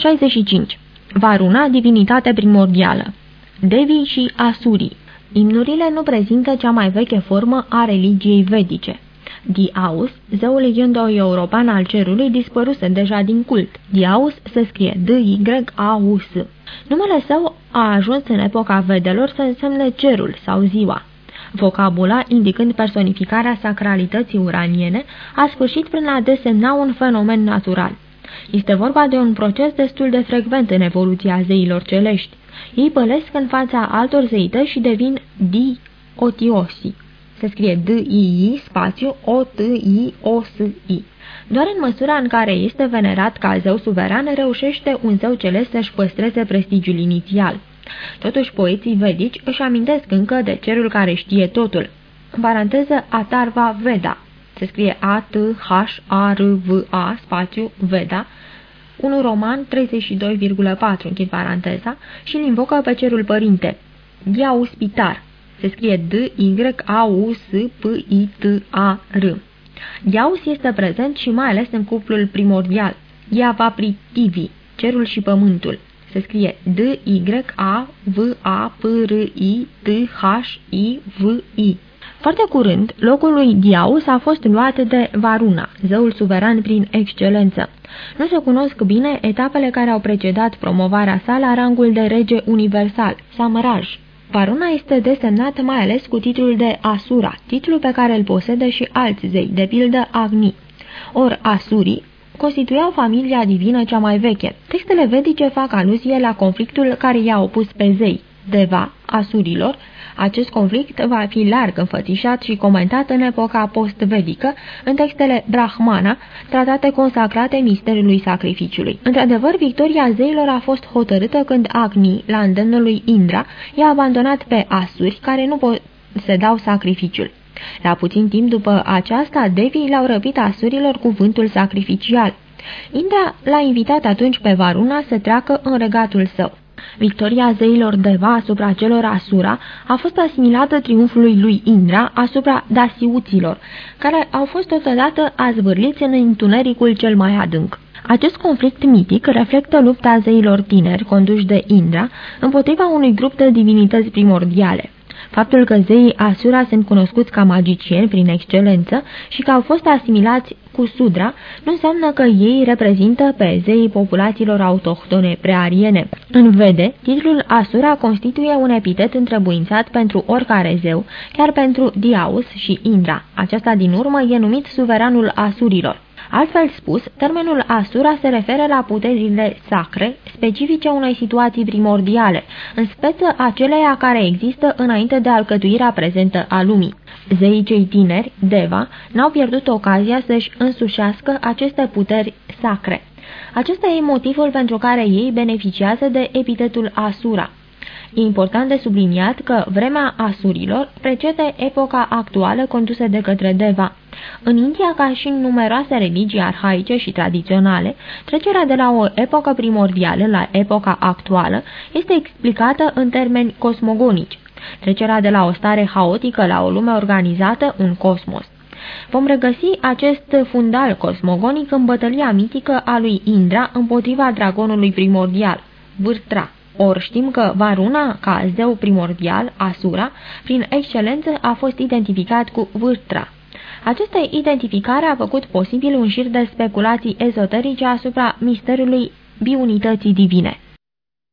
65. Varuna, divinitate primordială Devi și Asuri Imnurile nu prezintă cea mai veche formă a religiei vedice. Diaus, zeul indo-european al cerului, dispăruse deja din cult. Diaus se scrie D-Y-A-U-S. Numele său a ajuns în epoca vedelor să însemne cerul sau ziua. Vocabula, indicând personificarea sacralității uraniene, a sfârșit prin a desemna un fenomen natural. Este vorba de un proces destul de frecvent în evoluția zeilor celești. Ei pălesc în fața altor zeități și devin di-otiosi. Se scrie D-I-I spațiu O-T-I-O-S-I. Doar în măsura în care este venerat ca zeu suveran, reușește un zeu celest să-și păstreze prestigiul inițial. Totuși, poeții vedici își amintesc încă de cerul care știe totul. În paranteză, Atarva Veda. Se scrie A-T-H-A-R-V-A, spațiu Veda, un roman 32,4, închid paranteza, și îl invocă pe cerul părinte. Diauspitar. Se scrie D-Y-A-U-S-P-I-T-A-R. Diaus este prezent și mai ales în cuplul primordial, Iavapritivi, cerul și pământul. Se scrie D-Y-A-V-A-P-R-I-T-H-I-V-I. Foarte curând, locul lui Diaus a fost luat de Varuna, zeul suveran prin excelență. Nu se cunosc bine etapele care au precedat promovarea sa la rangul de rege universal, Samraj. Varuna este desemnat mai ales cu titlul de Asura, titlul pe care îl posedă și alți zei, de pildă Agni. Or, Asurii constituiau familia divină cea mai veche. Textele vedice fac aluzie la conflictul care i-a opus pe zei, Deva, Asurilor, acest conflict va fi larg înfățișat și comentat în epoca post-vedică, în textele Brahmana, tratate consacrate misteriului sacrificiului. Într-adevăr, victoria zeilor a fost hotărâtă când Agni, la îndemnul lui Indra, i-a abandonat pe Asuri, care nu posedau sacrificiul. La puțin timp după aceasta, Devi l-au răpit asurilor cuvântul sacrificial. Indra l-a invitat atunci pe Varuna să treacă în regatul său. Victoria zeilor Deva asupra celor Asura a fost asimilată triumfului lui Indra asupra dasiuților, care au fost totodată azvârliți în întunericul cel mai adânc. Acest conflict mitic reflectă lupta zeilor tineri conduși de Indra împotriva unui grup de divinități primordiale. Faptul că zeii Asura sunt cunoscuți ca magicieni prin excelență și că au fost asimilați cu Sudra, nu înseamnă că ei reprezintă pe zeii populațiilor autohtone preariene. În vede, titlul Asura constituie un epitet întrebuințat pentru oricare zeu, chiar pentru Diaus și Indra. Aceasta din urmă e numit suveranul Asurilor. Altfel spus, termenul asura se referă la puterile sacre, specifice unei situații primordiale, în speță aceleia care există înainte de alcătuirea prezentă a lumii. Zeii cei tineri, Deva, n-au pierdut ocazia să-și însușească aceste puteri sacre. Acesta e motivul pentru care ei beneficiază de epitetul Asura. E important de subliniat că vremea asurilor precede epoca actuală condusă de către Deva. În India, ca și în numeroase religii arhaice și tradiționale, trecerea de la o epocă primordială la epoca actuală este explicată în termeni cosmogonici. Trecerea de la o stare haotică la o lume organizată, un cosmos. Vom regăsi acest fundal cosmogonic în bătălia mitică a lui Indra împotriva dragonului primordial, Vârtra. Or știm că Varuna, ca zeu primordial, Asura, prin excelență a fost identificat cu Vârtra. Această identificare a făcut posibil un șir de speculații ezoterice asupra misterului biunității divine.